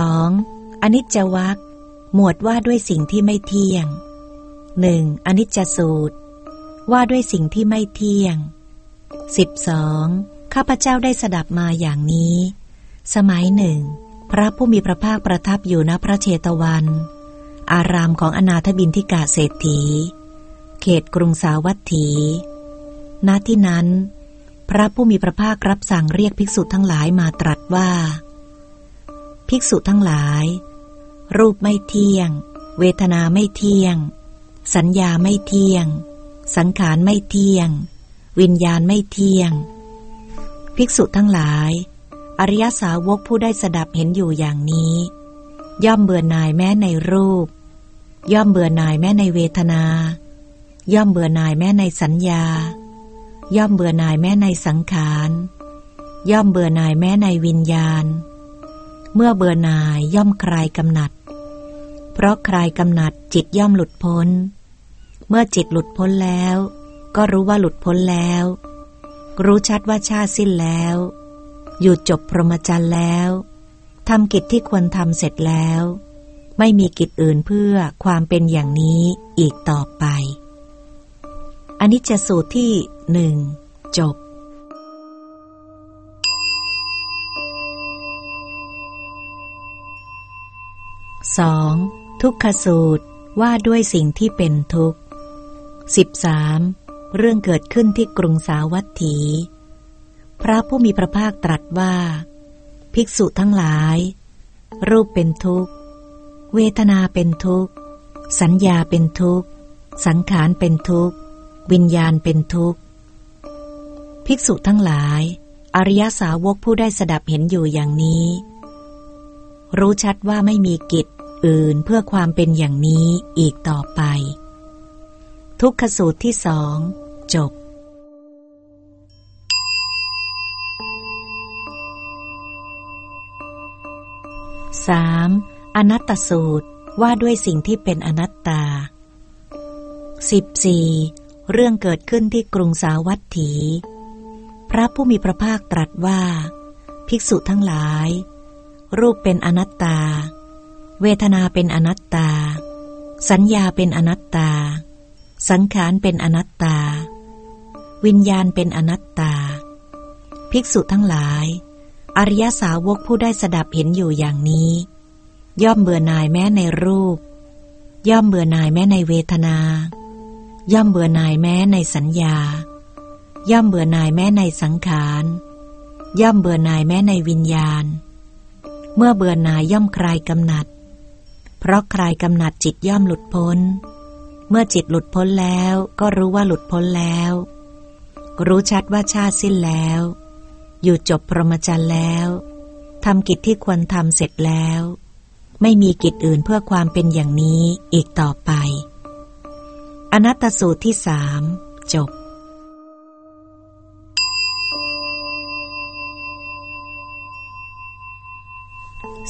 2. อนิจจวัคหมวดว่าด้วยสิ่งที่ไม่เที่ยง 1. อนิจจสูตร ว่าด้วยสิ่งที่ไม่เที่ยง 12. ข้าพเจ้าได้สดับมาอย่างนี้ สมัยหนึ่ง พระผู้มีพระภาคประทับอยู่ณพระเชตวัน อารามของอนาถบินทิกาเศรษฐี เขตกรุงสาวัตถี ณที่นั้น พระผู้มีพระภาครับสั่งเรียกภิกษุทั้งหลายมาตรัสว่า ภิกษุทั้งหลาย รูปไม่เที่ยง เวทนาไม่เที่ยง สัญญาไม่เที่ยง สังขารไม่เที่ยง วิญญาณไม่เที่ยง ภิกษุทั้งหลาย อริยสาวกผู้ได้สดับเห็นอยู่อย่างนี้ ย่อมเบื่อหน่ายแม้ในรูป ย่อมเบื่อหน่ายแม้ในเวทนา ย่อมเบื่อหน่ายแม้ในสัญญา ย่อมเบื่อหน่ายแม้ในสังขาร ย่อมเบื่อหน่ายแม้ในวิญญาณ เมื่อเบื่อหน่ายย่อมคลายกำหนัด เพราะคลายกำหนัดจิตย่อมหลุดพ้น เมื่อจิตหลุดพ้นแล้ว ก็รู้ว่าหลุดพ้นแล้ว รู้ชัดว่าชาติสิ้นแล้ว อยู่จบพรหมจรรย์แล้วทำกิจที่ควรทำเสร็จแล้ว ไม่มีกิจอื่นเพื่อความเป็นอย่างนี้อีกต่อไปอันิจจสูตรที่หนึ่งจบ 2. ทุกขสูตรว่าด้วยสิ่งที่เป็นทุกข์ 13. เรื่องเกิดขึ้นที่กรุงสาวัตถี พระผู้มีพระภาคตรัสว่า ภิกษุทั้งหลาย รูปเป็นทุกข์ เวทนาเป็นทุกข์ สัญญาเป็นทุกข์ สังขารเป็นทุกข์ วิญญาณเป็นทุกข์ ภิกษุทั้งหลาย อริยสาวกผู้ได้สดับเห็นอยู่อย่างนี้ รู้ชัดว่าไม่มีกิจ อื่นเพื่อความเป็นอย่างนี้อีกต่อไป ทุกขสูตรที่สองจบ 3. อนัตตสูตรว่าด้วยสิ่งที่เป็นอนัตตา 14. เรื่องเกิดขึ้นที่กรุงสาวัตถี พระผู้มีพระภาคตรัสว่า ภิกษุทั้งหลาย รูปเป็นอนัตตา เวทนาเป็นอนัตตา สัญญาเป็นอนัตตา สังขารเป็นอนัตตา วิญญาณเป็นอนัตตา ภิกษุทั้งหลาย อริยสาวกผู้ได้สดับเห็นอยู่อย่างนี้ ย่อมเบื่อหน่ายแม้ในรูป ย่อมเบื่อหน่ายแม้ในเวทนา ย่อมเบื่อหน่ายแม้ในสัญญา ย่อมเบื่อหน่ายแม้ในสังขารย่อมเบื่อหน่ายแม้ในวิญญาณ เมื่อเบื่อหน่ายย่อมคลายกำหนัด เพราะใคลายกำหนัดจิตย่อมหลุดพ้น เมื่อจิตหลุดพ้นแล้วก็รู้ว่าหลุดพ้นแล้ว รู้ชัดว่าชาติสิ้นแล้ว อยู่จบพรหมจรรย์แล้วทำกิจที่ควรทำเสร็จแล้ว ไม่มีกิจอื่นเพื่อความเป็นอย่างนี้อีกต่อไป อนัตตสูตรที่สามจบ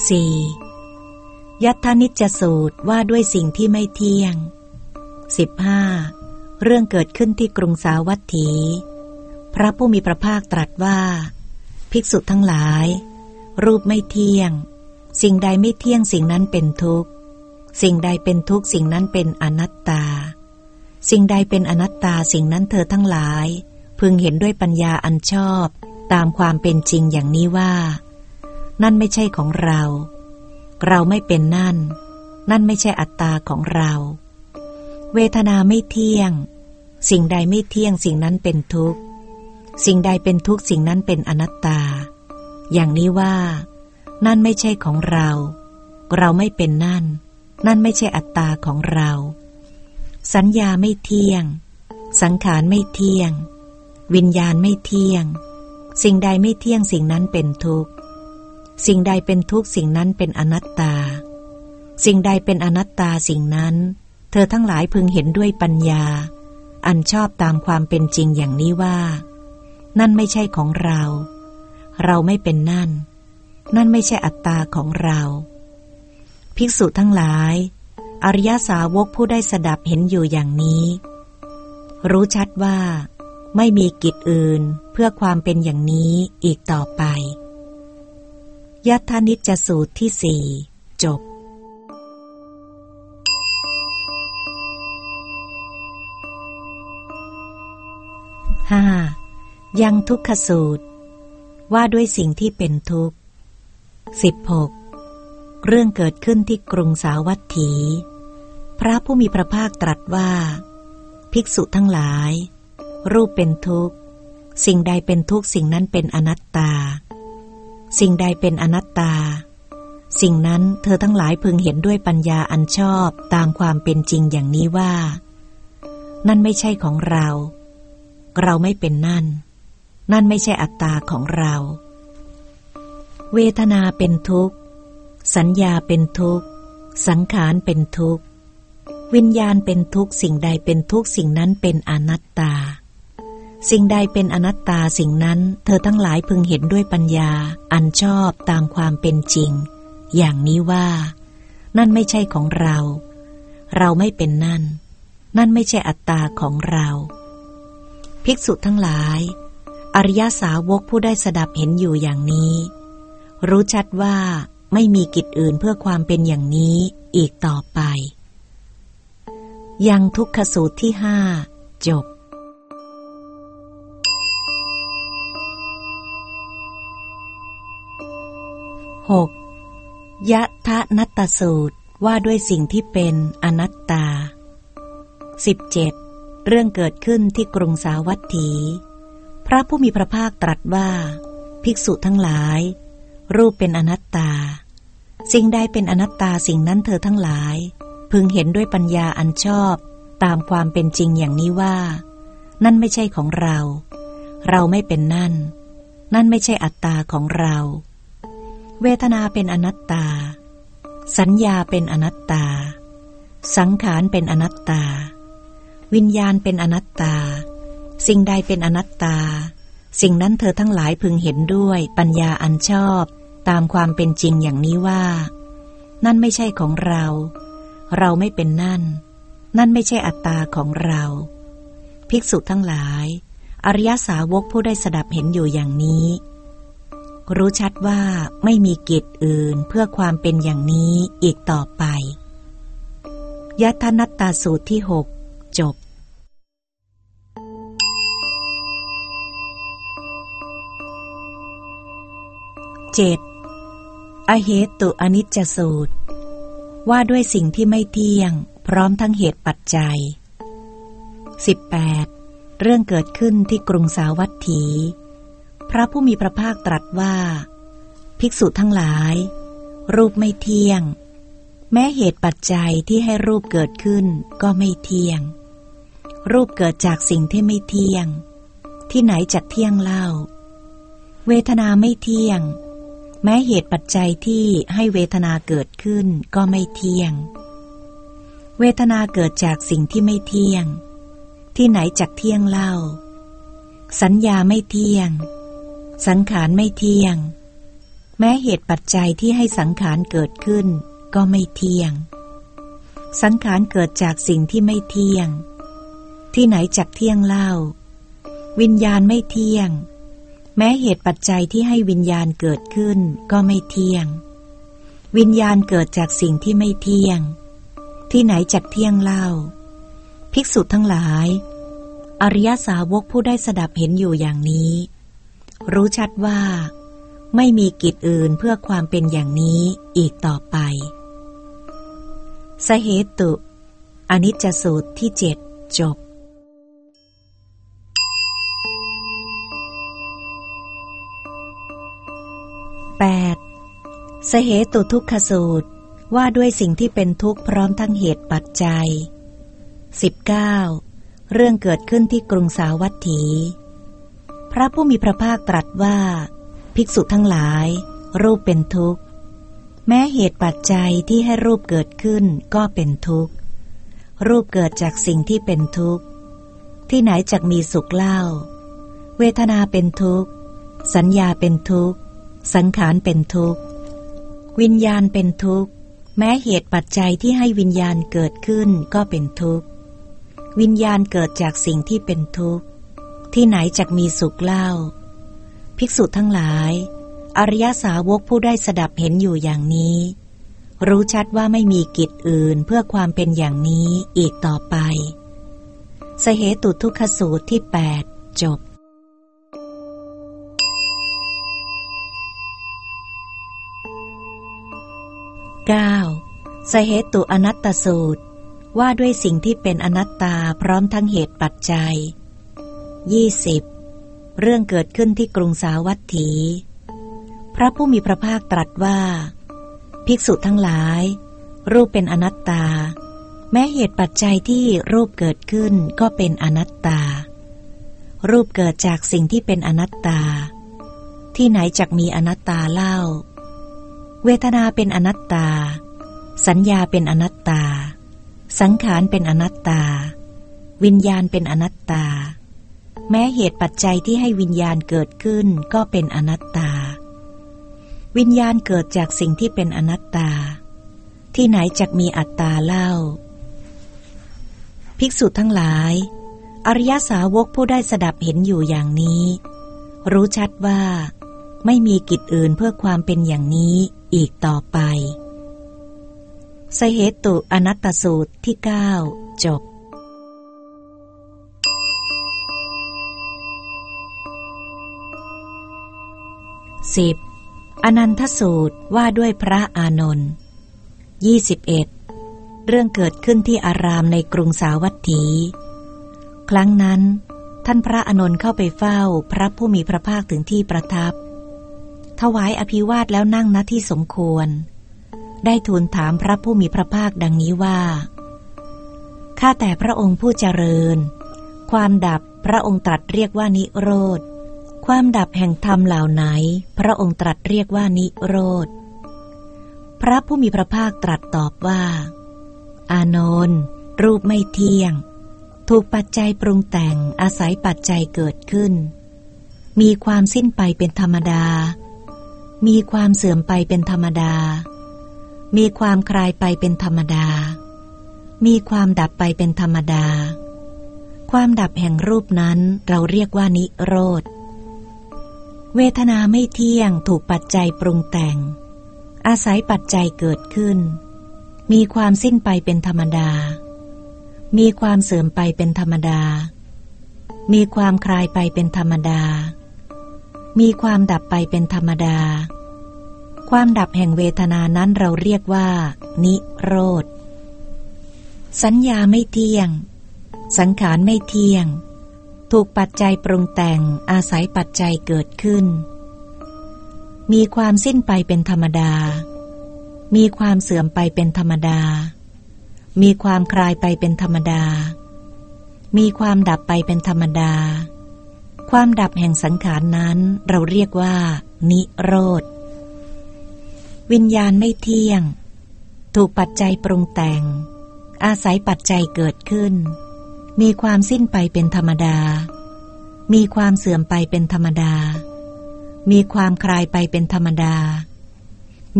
4. ยัตถนิจจสูตรว่าด้วยสิ่งที่ไม่เที่ยง 15. เรื่องเกิดขึ้นที่กรุงสาวัตถี พระผู้มีพระภาคตรัสว่า ภิกษุทั้งหลาย รูปไม่เที่ยง สิ่งใดไม่เที่ยงสิ่งนั้นเป็นทุกข์ สิ่งใดเป็นทุกข์สิ่งนั้นเป็นอนัตตา สิ่งใดเป็นอนัตตาสิ่งนั้นเธอทั้งหลาย พึงเห็นด้วยปัญญาอันชอบ ตามความเป็นจริงอย่างนี้ว่า นั่นไม่ใช่ของเรา เราไม่เป็นนั่น นั่นไม่ใช่อัตตาของเรา เวทนาไม่เที่ยง สิ่งใดไม่เที่ยงสิ่งนั้นเป็นทุกข์ สิ่งใดเป็นทุกข์สิ่งนั้นเป็นอนัตตา อย่างนี้ว่า นั่นไม่ใช่ของเรา เราไม่เป็นนั่น นั่นไม่ใช่อัตตาของเรา สัญญาไม่เที่ยง สังขารไม่เที่ยง วิญญาณไม่เที่ยง สิ่งใดไม่เที่ยงสิ่งนั้นเป็นทุกข์ สิ่งใดเป็นทุกสิ่งนั้นเป็นอนัตตา สิ่งใดเป็นอนัตตาสิ่งนั้น เธอทั้งหลายพึงเห็นด้วยปัญญา อันชอบตามความเป็นจริงอย่างนี้ว่า นั่นไม่ใช่ของเรา เราไม่เป็นนั่น นั่นไม่ใช่อัตตาของเรา ภิกษุทั้งหลาย อริยสาวกผู้ได้สดับเห็นอยู่อย่างนี้ รู้ชัดว่า ไม่มีกิจอื่นเพื่อความเป็นอย่างนี้อีกต่อไป ยัตานิจสูตรที่สี่จบห้ายังทุกขสูตร ว่าด้วยสิ่งที่เป็นทุกข์สิบหกเรื่องเกิดขึ้นที่กรุงสาวัตถี พระผู้มีพระภาคตรัสว่า ภิกษุทั้งหลาย รูปเป็นทุกข์ สิ่งใดเป็นทุกข์สิ่งนั้นเป็นอนัตตา สิ่งใดเป็นอนัตตา สิ่งนั้นเธอทั้งหลายพึงเห็นด้วยปัญญาอันชอบตามความเป็นจริงอย่างนี้ว่า นั่นไม่ใช่ของเรา เราไม่เป็นนั่น นั่นไม่ใช่อัตตาของเรา เวทนาเป็นทุกข์ สัญญาเป็นทุกข์ สังขารเป็นทุกข์ วิญญาณเป็นทุกข์ สิ่งใดเป็นทุกข์ สิ่งนั้นเป็นอนัตตา สิ่งใดเป็นอนัตตาสิ่งนั้น เธอทั้งหลายพึงเห็นด้วยปัญญา อันชอบตามความเป็นจริง อย่างนี้ว่า นั่นไม่ใช่ของเรา เราไม่เป็นนั่น นั่นไม่ใช่อัตตาของเรา ภิกษุทั้งหลาย อริยสาวกผู้ได้สดับเห็นอยู่อย่างนี้ รู้ชัดว่าไม่มีกิจอื่นเพื่อความเป็นอย่างนี้อีกต่อไป ยังทุกขสูตรที่ห้าจบ ยะทะนัตตสูตรว่าด้วยสิ่งที่เป็นอนัตตาสิบเจ็ดเรื่องเกิดขึ้นที่กรุงสาวัตถี พระผู้มีพระภาคตรัสว่า ภิกษุทั้งหลาย รูปเป็นอนัตตา สิ่งใดเป็นอนัตตาสิ่งนั้นเธอทั้งหลาย พึงเห็นด้วยปัญญาอันชอบตามความเป็นจริงอย่างนี้ว่า นั่นไม่ใช่ของเรา เราไม่เป็นนั่น นั่นไม่ใช่อัตตาของเรา เวทนาเป็นอนัตตา สัญญาเป็นอนัตตา สังขารเป็นอนัตตา วิญญาณเป็นอนัตตา สิ่งใดเป็นอนัตตา สิ่งนั้นเธอทั้งหลายพึงเห็นด้วยปัญญาอันชอบตามความเป็นจริงอย่างนี้ว่า นั่นไม่ใช่ของเรา เราไม่เป็นนั่น นั่นไม่ใช่อัตตาของเรา ภิกษุทั้งหลาย อริยสาวกผู้ได้สดับเห็นอยู่อย่างนี้ รู้ชัดว่าไม่มีกิจอื่นเพื่อความเป็นอย่างนี้อีกต่อไปยัตนัตตาสูตรที่หกจบ เจ็ดอเหตุอนิจจสูตร ว่าด้วยสิ่งที่ไม่เที่ยง พร้อมทั้งเหตุปัจจัย 18. เรื่องเกิดขึ้นที่กรุงสาวัตถี พระผู้มีพระภาคตรัสว่า ภิกษุทั้งหลาย รูปไม่เที่ยง แม้เหตุปัจจัยที่ให้รูปเกิดขึ้นก็ไม่เที่ยง รูปเกิดจากสิ่งที่ไม่เที่ยง ที่ไหนจะเที่ยงเล่า เวทนาไม่เที่ยง แม้เหตุปัจจัยที่ให้เวทนาเกิดขึ้นก็ไม่เที่ยง เวทนาเกิดจากสิ่งที่ไม่เที่ยง ที่ไหนจักเที่ยงเล่า สัญญาไม่เที่ยง สังขารไม่เที่ยง แม้เหตุปัจจัยที่ให้สังขารเกิดขึ้นก็ไม่เที่ยง สังขารเกิดจากสิ่งที่ไม่เที่ยง ที่ไหนจักเที่ยงเล่า วิญญาณไม่เที่ยง แม้เหตุปัจจัยที่ให้วิญญาณเกิดขึ้นก็ไม่เที่ยง วิญญาณเกิดจากสิ่งที่ไม่เที่ยง ที่ไหนจักเที่ยงเล่า ภิกษุทั้งหลาย อริยสาวกผู้ได้สดับเห็นอยู่อย่างนี้ รู้ชัดว่า ไม่มีกิจอื่นเพื่อความเป็นอย่างนี้อีกต่อไป สเหตุ อนิจจสูตรที่เจ็ดจบ 8. สเหตุทุกขสูตรว่าด้วยสิ่งที่เป็นทุกข์พร้อมทั้งเหตุปัจจัย 19. เรื่องเกิดขึ้นที่กรุงสาวัตถี พระผู้มีพระภาคตรัสว่า ภิกษุทั้งหลาย รูปเป็นทุกข์ แม้เหตุปัจจัยที่ให้รูปเกิดขึ้นก็เป็นทุกข์ รูปเกิดจากสิ่งที่เป็นทุกข์ ที่ไหนจักมีสุขเล่า เวทนาเป็นทุกข์ สัญญาเป็นทุกข์ สังขารเป็นทุกข์ วิญญาณเป็นทุกข์ แม้เหตุปัจจัยที่ให้วิญญาณเกิดขึ้นก็เป็นทุกข์ วิญญาณเกิดจากสิ่งที่เป็นทุกข์ ที่ไหนจักมีสุขเล่า ภิกษุทั้งหลาย อริยสาวกผู้ได้สดับเห็นอยู่อย่างนี้ รู้ชัดว่าไม่มีกิจอื่นเพื่อความเป็นอย่างนี้อีกต่อไป สเหตุทุกขสูตรที่ 8 จบ 9. สเหตุอนัตตสูตร ว่าด้วยสิ่งที่เป็นอนัตตาพร้อมทั้งเหตุปัจจัย 20. เรื่องเกิดขึ้นที่กรุงสาวัตถี พระผู้มีพระภาคตรัสว่า ภิกษุทั้งหลาย รูปเป็นอนัตตา แม้เหตุปัจจัยที่รูปเกิดขึ้นก็เป็นอนัตตา รูปเกิดจากสิ่งที่เป็นอนัตตา ที่ไหนจักมีอนัตตาเล่า เวทนาเป็นอนัตตา สัญญาเป็นอนัตตา สังขารเป็นอนัตตา วิญญาณเป็นอนัตตา แม้เหตุปัจจัยที่ให้วิญญาณเกิดขึ้นก็เป็นอนัตตา วิญญาณเกิดจากสิ่งที่เป็นอนัตตา ที่ไหนจักมีอัตตาเล่า ภิกษุทั้งหลาย อริยสาวกผู้ได้สดับเห็นอยู่อย่างนี้ รู้ชัดว่า ไม่มีกิจอื่นเพื่อความเป็นอย่างนี้อีกต่อไปสเหตุอนัตตสูตรที่ 9 จบ 10. อนันทสูตรว่าด้วยพระอานนท์21เรื่องเกิดขึ้นที่อารามในกรุงสาวัตถี ครั้งนั้น ท่านพระอานนท์เข้าไปเฝ้าพระผู้มีพระภาคถึงที่ประทับ ถวายอภิวาทแล้วนั่งณที่สมควร ได้ทูลถามพระผู้มีพระภาคดังนี้ว่า ข้าแต่พระองค์ผู้เจริญ ความดับพระองค์ตรัสเรียกว่านิโรธ ความดับแห่งธรรมเหล่าไหน พระองค์ตรัสเรียกว่านิโรธ พระผู้มีพระภาคตรัสตอบว่า อานนท์รูปไม่เที่ยง ถูกปัจจัยปรุงแต่งอาศัยปัจจัยเกิดขึ้น มีความสิ้นไปเป็นธรรมดา มีความเสื่อมไปเป็นธรรมดา มีความคลายไปเป็นธรรมดา มีความดับไปเป็นธรรมดา ความดับแห่งรูปนั้นเราเรียกว่านิโรธ เวทนาไม่เที่ยงถูกปัจจัยปรุงแต่ง อาศัยปัจจัยเกิดขึ้น มีความสิ้นไปเป็นธรรมดา มีความเสื่อมไปเป็นธรรมดา มีความคลายไปเป็นธรรมดา มีความดับไปเป็นธรรมดา ความดับแห่งเวทนานั้นเราเรียกว่า นิโรธ สัญญาไม่เที่ยง สังขารไม่เที่ยง ถูกปัจจัยปรุงแต่งอาศัยปัจจัยเกิดขึ้น มีความสิ้นไปเป็นธรรมดา มีความเสื่อมไปเป็นธรรมดา มีความคลายไปเป็นธรรมดา มีความดับไปเป็นธรรมดา ความดับแห่งสังขารนั้นเราเรียกว่า นิโรธ วิญญาณไม่เที่ยง ถูกปัจจัยปรุงแต่ง อาศัยปัจจัยเกิดขึ้น มีความสิ้นไปเป็นธรรมดา มีความเสื่อมไปเป็นธรรมดา มีความคลายไปเป็นธรรมดา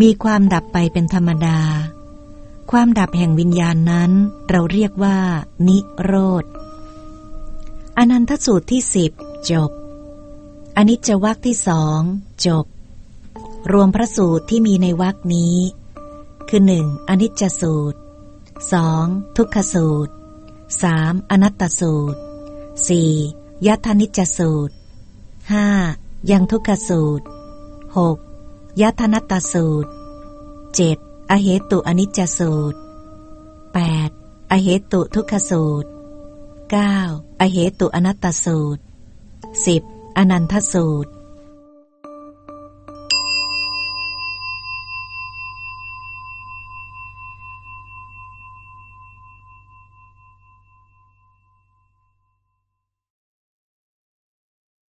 มีความดับไปเป็นธรรมดา ความดับแห่งวิญญาณนั้น เราเรียกว่า นิโรธ อนันทสูตรที่สิบจบ อนิจจวักที่สองจบ รวมพระสูตรที่มีในวักนี้ คือหนึ่งอนิจจสูตรสองทุกขสูตร สามอนัตตสูตรสี่ยัตนิจสูตรห้ายังทุกขสูตรหกยัตนัตตสูตรเจ็ดอเหตุอนิจจสูตรแปดอเหตุทุกขสูตรเก้าอเหตุอนัตตสูตรสิบอนันทสูตร